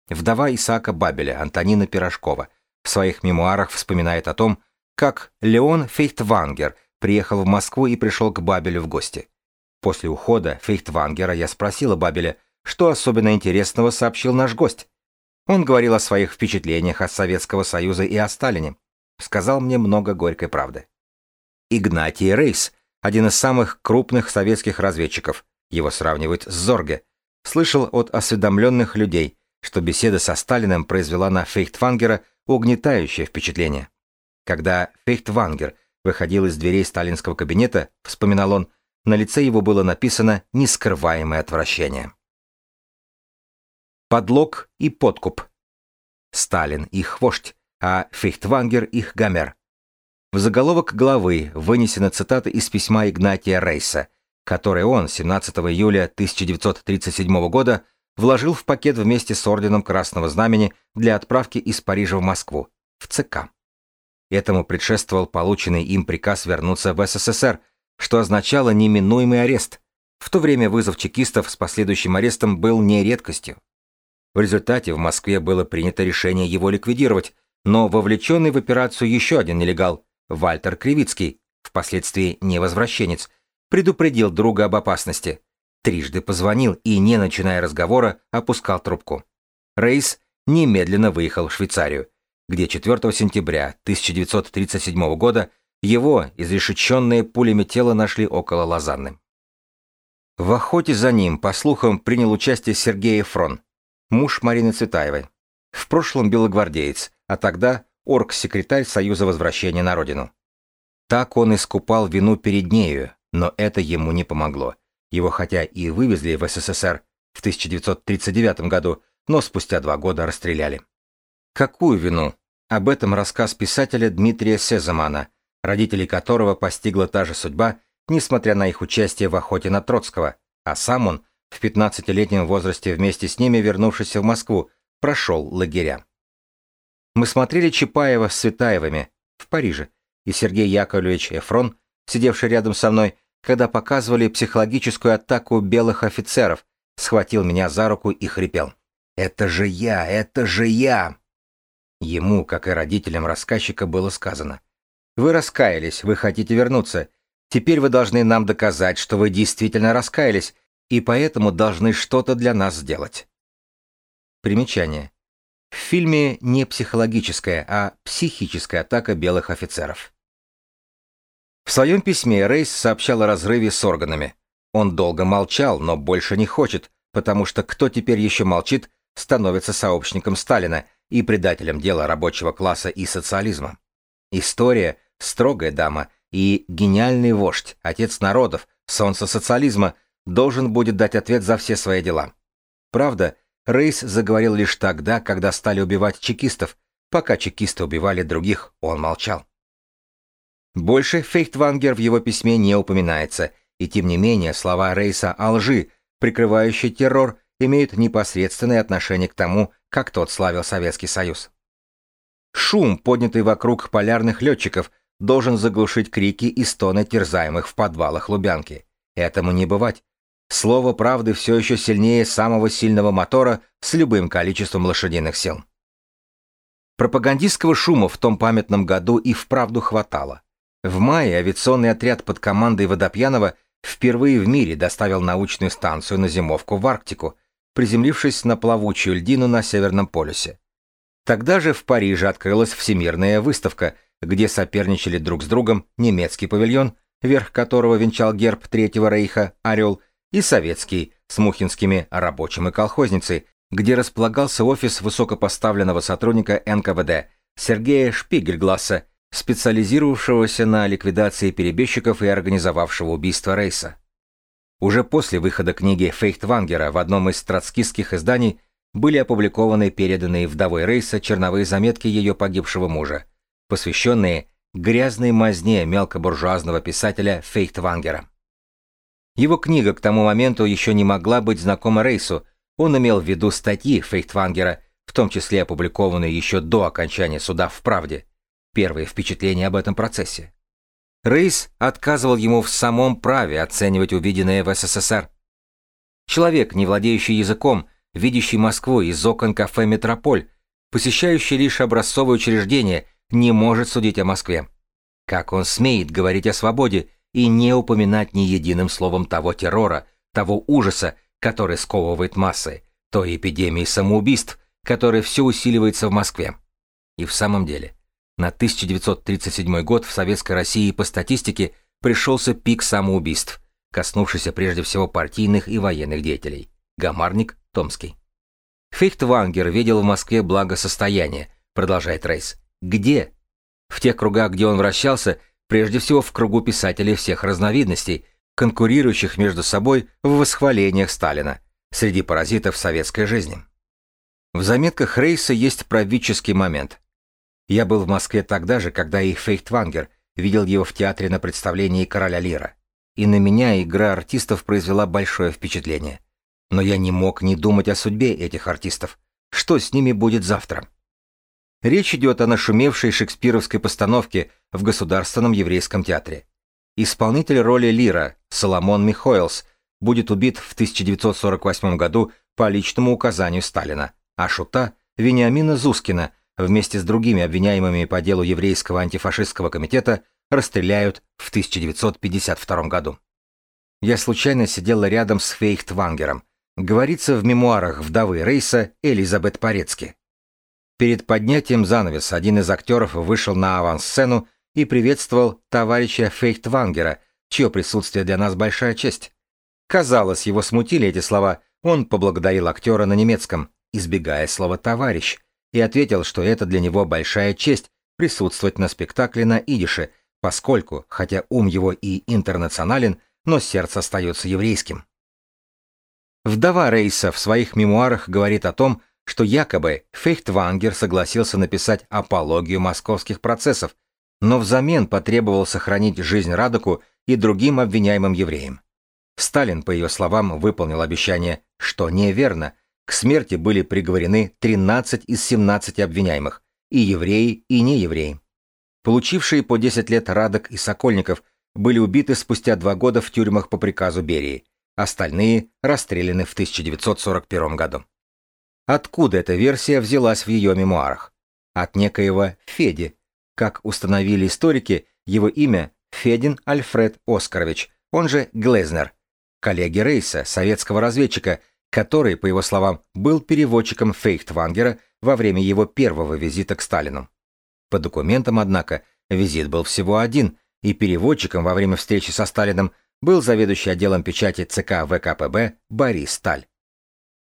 Вдова Исаака Бабеля, Антонина Пирожкова, в своих мемуарах вспоминает о том, как Леон Фейхтвангер приехал в Москву и пришел к Бабелю в гости. После ухода Фейхтвангера я спросила Бабеля, что особенно интересного сообщил наш гость. Он говорил о своих впечатлениях от Советского Союза и о Сталине. Сказал мне много горькой правды. Игнатий Рейс один из самых крупных советских разведчиков, его сравнивают с Зорге, слышал от осведомленных людей, что беседа со Сталиным произвела на Фейхтвангера угнетающее впечатление. Когда Фейхтвангер выходил из дверей сталинского кабинета, вспоминал он, на лице его было написано нескрываемое отвращение. Подлог и подкуп. Сталин их вождь, а Фейхтвангер их гомер. В заголовок главы вынесена цитата из письма Игнатия Рейса, которое он 17 июля 1937 года вложил в пакет вместе с орденом Красного Знамени для отправки из Парижа в Москву, в ЦК. Этому предшествовал полученный им приказ вернуться в СССР, что означало неминуемый арест. В то время вызов чекистов с последующим арестом был не редкостью. В результате в Москве было принято решение его ликвидировать, но вовлеченный в операцию еще один нелегал, Вальтер Кривицкий, впоследствии невозвращенец, предупредил друга об опасности. Трижды позвонил и, не начиная разговора, опускал трубку. Рейс немедленно выехал в Швейцарию, где 4 сентября 1937 года его изрешеченные пулями тело нашли около Лозанны. В охоте за ним, по слухам, принял участие Сергей Фрон, муж Марины Цветаевой. В прошлом белогвардеец, а тогда орг-секретарь Союза возвращения на родину. Так он искупал вину перед нею, но это ему не помогло. Его хотя и вывезли в СССР в 1939 году, но спустя два года расстреляли. Какую вину? Об этом рассказ писателя Дмитрия Сезамана, родителей которого постигла та же судьба, несмотря на их участие в охоте на Троцкого, а сам он, в 15-летнем возрасте вместе с ними вернувшись в Москву, прошел лагеря. Мы смотрели Чапаева с Светаевыми в Париже, и Сергей Яковлевич Эфрон, сидевший рядом со мной, когда показывали психологическую атаку белых офицеров, схватил меня за руку и хрипел. «Это же я! Это же я!» Ему, как и родителям рассказчика, было сказано. «Вы раскаялись, вы хотите вернуться. Теперь вы должны нам доказать, что вы действительно раскаялись, и поэтому должны что-то для нас сделать». Примечание. В фильме не психологическая, а психическая атака белых офицеров. В своем письме Рейс сообщал о разрыве с органами. Он долго молчал, но больше не хочет, потому что кто теперь еще молчит, становится сообщником Сталина и предателем дела рабочего класса и социализма. История – строгая дама и гениальный вождь, отец народов, солнце социализма, должен будет дать ответ за все свои дела. Правда, Рейс заговорил лишь тогда, когда стали убивать чекистов, пока чекисты убивали других, он молчал. Больше Фейхтвангер в его письме не упоминается, и тем не менее слова Рейса о лжи, прикрывающей террор, имеют непосредственное отношение к тому, как тот славил Советский Союз. Шум, поднятый вокруг полярных летчиков, должен заглушить крики и стоны терзаемых в подвалах Лубянки. Этому не бывать. Слово правды все еще сильнее самого сильного мотора с любым количеством лошадиных сил. Пропагандистского шума в том памятном году и вправду хватало. В мае авиационный отряд под командой Водопьянова впервые в мире доставил научную станцию на зимовку в Арктику, приземлившись на плавучую льдину на Северном полюсе. Тогда же в Париже открылась Всемирная выставка, где соперничали друг с другом немецкий павильон, верх которого венчал герб Третьего Рейха, орел, и советский, с мухинскими рабочим и колхозницей, где располагался офис высокопоставленного сотрудника НКВД Сергея Шпигельгласса, специализировавшегося на ликвидации перебежчиков и организовавшего убийство Рейса. Уже после выхода книги Фейхтвангера в одном из троцкистских изданий были опубликованы переданные вдовой Рейса черновые заметки ее погибшего мужа, посвященные грязной мазне мелкобуржуазного писателя Фейхтвангера. Его книга к тому моменту еще не могла быть знакома Рейсу, он имел в виду статьи Фейхтвангера, в том числе опубликованные еще до окончания суда в «Правде», первые впечатления об этом процессе. Рейс отказывал ему в самом праве оценивать увиденное в СССР. Человек, не владеющий языком, видящий Москву из окон кафе «Метрополь», посещающий лишь образцовые учреждения, не может судить о Москве. Как он смеет говорить о свободе и не упоминать ни единым словом того террора, того ужаса, который сковывает массы, той эпидемии самоубийств, которая все усиливается в Москве. И в самом деле, на 1937 год в Советской России по статистике пришелся пик самоубийств, коснувшийся прежде всего партийных и военных деятелей. Гамарник, Томский. Фейхтвангер видел в Москве благосостояние, продолжает Рейс. Где? В тех кругах, где он вращался, прежде всего в кругу писателей всех разновидностей, конкурирующих между собой в восхвалениях Сталина, среди паразитов советской жизни. В заметках Рейса есть правительский момент. Я был в Москве тогда же, когда и Фейхтвангер видел его в театре на представлении «Короля Лира». И на меня игра артистов произвела большое впечатление. Но я не мог не думать о судьбе этих артистов. Что с ними будет завтра? Речь идет о нашумевшей шекспировской постановке в Государственном еврейском театре. Исполнитель роли Лира, Соломон Михоэлс, будет убит в 1948 году по личному указанию Сталина, а Шута – Вениамина Зускина вместе с другими обвиняемыми по делу еврейского антифашистского комитета расстреляют в 1952 году. Я случайно сидела рядом с Фейхтвангером, говорится в мемуарах вдовы Рейса Элизабет Порецки. Перед поднятием занавеса один из актеров вышел на авансцену и приветствовал товарища Фейхтвангера, чье присутствие для нас большая честь. Казалось, его смутили эти слова, он поблагодарил актера на немецком, избегая слова «товарищ», и ответил, что это для него большая честь присутствовать на спектакле на идише, поскольку, хотя ум его и интернационален, но сердце остается еврейским. Вдова Рейса в своих мемуарах говорит о том, что якобы Фейхтвангер согласился написать апологию московских процессов, но взамен потребовал сохранить жизнь Радоку и другим обвиняемым евреям. Сталин, по ее словам, выполнил обещание, что неверно, к смерти были приговорены 13 из 17 обвиняемых, и евреи, и неевреи. Получившие по 10 лет Радок и Сокольников были убиты спустя два года в тюрьмах по приказу Берии, остальные расстреляны в 1941 году. Откуда эта версия взялась в ее мемуарах? От некоего Феди. Как установили историки, его имя Федин Альфред Оскарович, он же Глезнер, коллеги Рейса, советского разведчика, который, по его словам, был переводчиком Фейхтвангера во время его первого визита к Сталину. По документам, однако, визит был всего один, и переводчиком во время встречи со Сталиным был заведующий отделом печати ЦК ВКПБ Борис Сталь.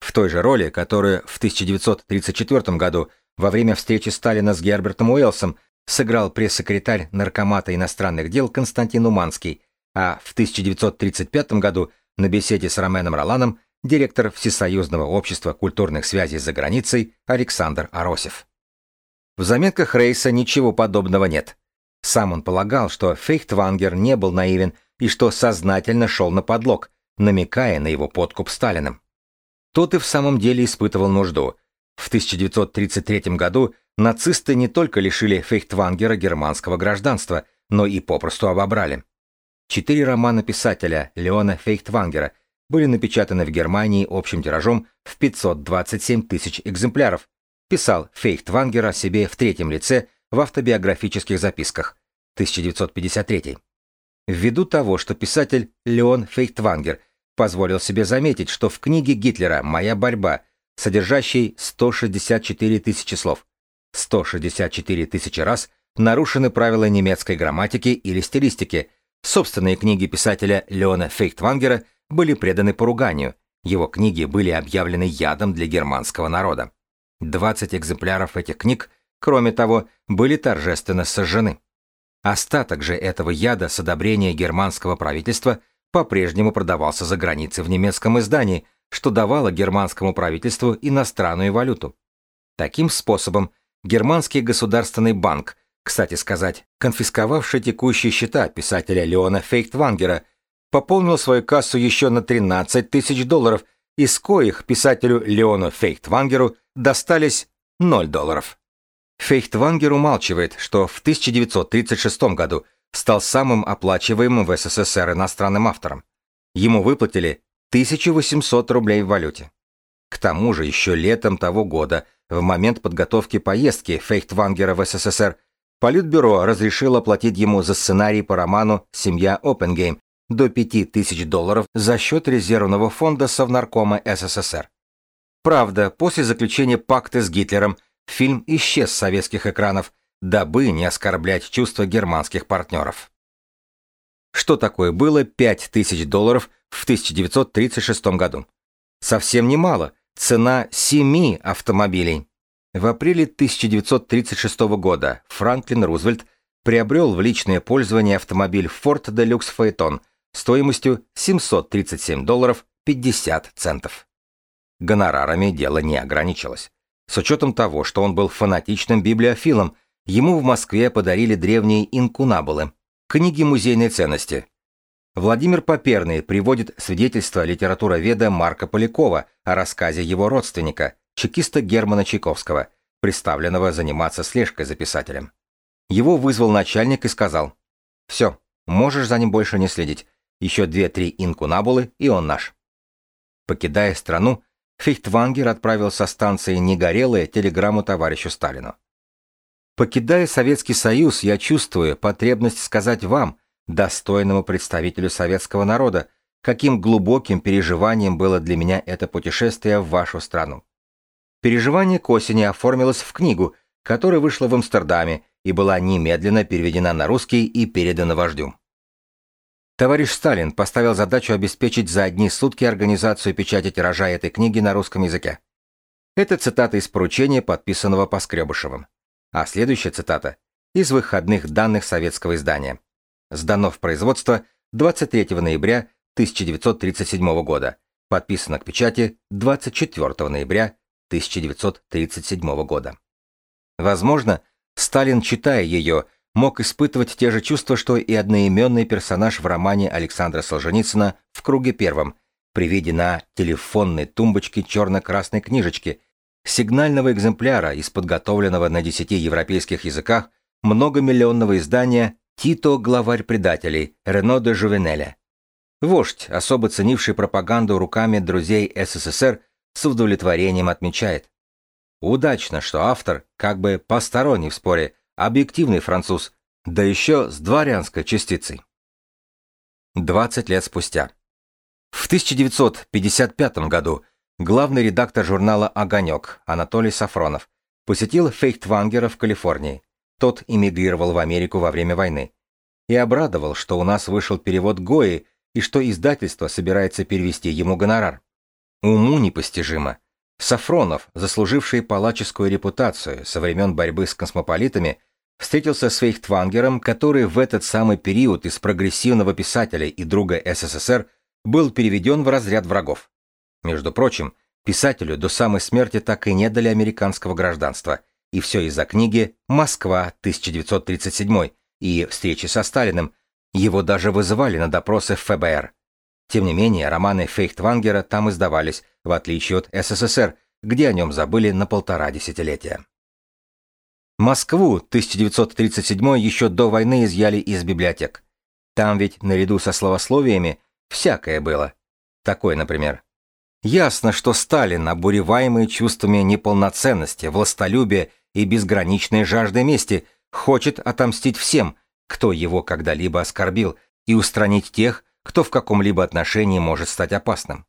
В той же роли, которую в 1934 году во время встречи Сталина с Гербертом Уэллсом сыграл пресс-секретарь Наркомата иностранных дел Константин Уманский, а в 1935 году на беседе с Роменом Роланом директор Всесоюзного общества культурных связей за границей Александр Аросев. В заметках Рейса ничего подобного нет. Сам он полагал, что Фейхтвангер не был наивен и что сознательно шел на подлог, намекая на его подкуп Сталиным. Тот и в самом деле испытывал нужду. В 1933 году нацисты не только лишили Фейхтвангера германского гражданства, но и попросту обобрали. Четыре романа писателя Леона Фейхтвангера были напечатаны в Германии общим тиражом в 527 тысяч экземпляров, писал Фейхтвангер о себе в третьем лице в автобиографических записках 1953. Ввиду того, что писатель Леон Фейхтвангер – позволил себе заметить, что в книге Гитлера «Моя борьба», содержащей 164 тысячи слов, 164 тысячи раз нарушены правила немецкой грамматики или стилистики, собственные книги писателя Леона Фейхтвангера были преданы поруганию, его книги были объявлены ядом для германского народа. 20 экземпляров этих книг, кроме того, были торжественно сожжены. Остаток же этого яда с одобрения германского правительства – по-прежнему продавался за границей в немецком издании, что давало германскому правительству иностранную валюту. Таким способом германский государственный банк, кстати сказать, конфисковавший текущие счета писателя Леона Фейхтвангера, пополнил свою кассу еще на 13 тысяч долларов, из коих писателю Леону Фейхтвангеру достались 0 долларов. Фейхтвангер умалчивает, что в 1936 году стал самым оплачиваемым в СССР иностранным автором. Ему выплатили 1800 рублей в валюте. К тому же еще летом того года, в момент подготовки поездки Фейхтвангера в СССР, Политбюро разрешило платить ему за сценарий по роману «Семья Опенгейм» до 5000 долларов за счет резервного фонда Совнаркома СССР. Правда, после заключения пакта с Гитлером фильм исчез с советских экранов, дабы не оскорблять чувства германских партнеров. что такое было 5000 долларов в 1936 году. Совсем немало, цена семи автомобилей. В апреле 1936 года Франклин Рузвельт приобрел в личное пользование автомобиль Ford Deluxe Phaeton стоимостью 737 долларов 50 центов. Гонорарами дело не ограничилось. С учетом того, что он был фанатичным библиофилом, ему в Москве подарили древние инкунабулы, книги музейной ценности. Владимир Поперный приводит свидетельство литературоведа Марка Полякова о рассказе его родственника, чекиста Германа Чайковского, представленного заниматься слежкой за писателем. Его вызвал начальник и сказал, «Все, можешь за ним больше не следить. Еще две-три инкунабулы, и он наш». Покидая страну, Фейхтвангер отправил со станции «Негорелая» телеграмму товарищу Сталину. «Покидая Советский Союз, я чувствую потребность сказать вам, достойному представителю советского народа, каким глубоким переживанием было для меня это путешествие в вашу страну. Переживание к осени оформилось в книгу, которая вышла в Амстердаме и была немедленно переведена на русский и передана вождю. Товарищ Сталин поставил задачу обеспечить за одни сутки организацию печати тиража этой книги на русском языке. Это цитата из поручения, подписанного Поскребышевым. А следующая цитата – из выходных данных советского издания. Сдано в производство 23 ноября 1937 года. Подписано к печати 24 ноября 1937 года. Возможно, Сталин, читая ее, мог испытывать те же чувства, что и одноименный персонаж в романе Александра Солженицына «В круге первом», при виде на телефонной тумбочке черно-красной книжечки, сигнального экземпляра из подготовленного на десяти европейских языках многомиллионного издания «Тито, главарь предателей» Рено де Жувенеля. Вождь, особо ценивший пропаганду руками друзей СССР, с удовлетворением отмечает. Удачно, что автор, как бы посторонний в споре, объективный француз, да еще с дворянской частицей. 20 лет спустя. В 1955 году главный редактор журнала «Огонек» Анатолий Сафронов посетил Фейхтвангера в Калифорнии. Тот эмигрировал в Америку во время войны. И обрадовал, что у нас вышел перевод Гои и что издательство собирается перевести ему гонорар. Уму непостижимо. Сафронов, заслуживший палаческую репутацию со времен борьбы с космополитами, встретился с Фейхтвангером, который в этот самый период из прогрессивного писателя и друга СССР был переведен в разряд врагов. Между прочим, писателю до самой смерти так и не дали американского гражданства, и все из-за книги «Москва, 1937» и встречи со Сталиным, его даже вызывали на допросы в ФБР. Тем не менее, романы Фейхтвангера там издавались, в отличие от СССР, где о нем забыли на полтора десятилетия. Москву 1937 еще до войны изъяли из библиотек. Там ведь, наряду со словословиями, всякое было. Такое, например. Ясно, что Сталин, обуреваемый чувствами неполноценности, властолюбия и безграничной жажды мести, хочет отомстить всем, кто его когда-либо оскорбил, и устранить тех, кто в каком-либо отношении может стать опасным.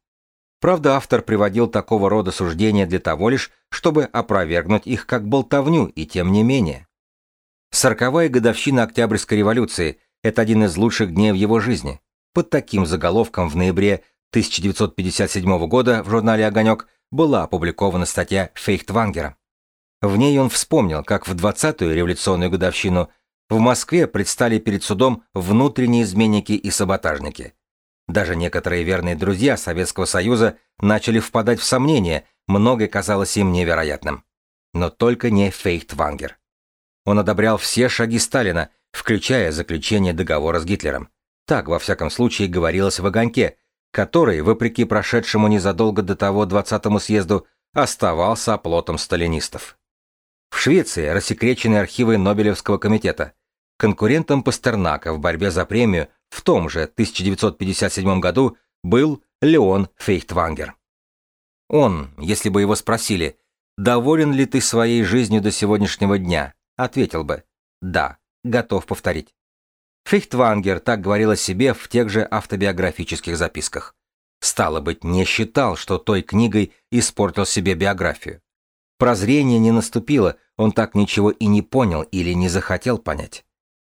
Правда, автор приводил такого рода суждения для того лишь, чтобы опровергнуть их как болтовню, и тем не менее. Сороковая годовщина Октябрьской революции – это один из лучших дней в его жизни. Под таким заголовком в ноябре 1957 года в журнале «Огонек» была опубликована статья Фейхтвангера. В ней он вспомнил, как в 20-ю революционную годовщину – в Москве предстали перед судом внутренние изменники и саботажники. Даже некоторые верные друзья Советского Союза начали впадать в сомнения, многое казалось им невероятным. Но только не Фейхтвангер. Он одобрял все шаги Сталина, включая заключение договора с Гитлером. Так, во всяком случае, говорилось в «Огоньке», который, вопреки прошедшему незадолго до того 20-му съезду, оставался оплотом сталинистов. В Швеции рассекречены архивы Нобелевского комитета. Конкурентом Пастернака в борьбе за премию в том же 1957 году был Леон Фейхтвангер. Он, если бы его спросили, доволен ли ты своей жизнью до сегодняшнего дня, ответил бы «да, готов повторить». Фейхтвангер так говорил о себе в тех же автобиографических записках. Стало быть, не считал, что той книгой испортил себе биографию. Прозрение не наступило, он так ничего и не понял или не захотел понять.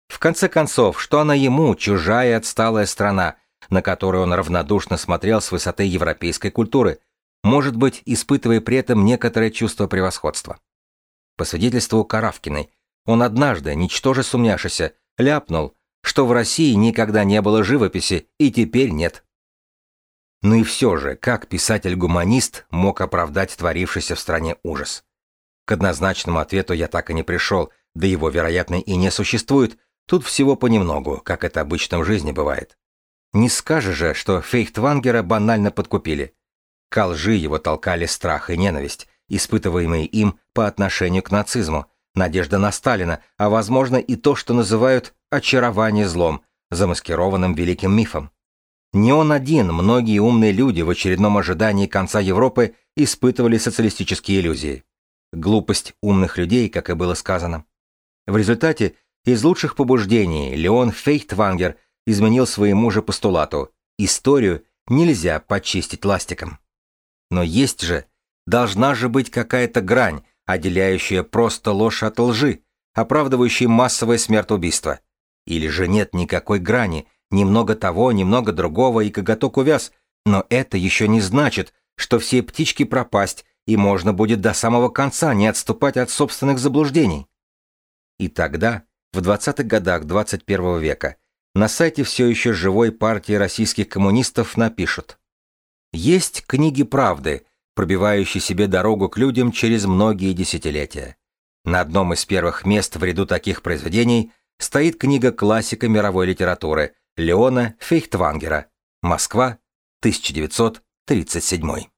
В конце концов, что она ему, чужая отсталая страна, на которую он равнодушно смотрел с высоты европейской культуры, может быть, испытывая при этом некоторое чувство превосходства. По свидетельству Каравкиной, он однажды, ничтоже сумняшися, ляпнул, что в России никогда не было живописи и теперь нет. Ну и все же, как писатель-гуманист мог оправдать творившийся в стране ужас? К однозначному ответу я так и не пришел, да его, вероятно, и не существует, тут всего понемногу, как это обычно в жизни бывает. Не скажешь же, что Фейхтвангера банально подкупили. К лжи его толкали страх и ненависть, испытываемые им по отношению к нацизму, надежда на Сталина, а возможно и то, что называют очарование злом, замаскированным великим мифом. Не он один, многие умные люди в очередном ожидании конца Европы испытывали социалистические иллюзии. Глупость умных людей, как и было сказано. В результате из лучших побуждений Леон Фейхтвангер изменил своему же постулату «историю нельзя почистить ластиком». Но есть же, должна же быть какая-то грань, отделяющая просто ложь от лжи, оправдывающая массовое смертоубийство. Или же нет никакой грани, немного того, немного другого и коготок увяз, но это еще не значит, что все птички пропасть, и можно будет до самого конца не отступать от собственных заблуждений. И тогда, в 20-х годах 21 века, на сайте все еще живой партии российских коммунистов напишут «Есть книги правды, пробивающие себе дорогу к людям через многие десятилетия. На одном из первых мест в ряду таких произведений стоит книга классика мировой литературы Леона Фейхтвангера «Москва, 1937».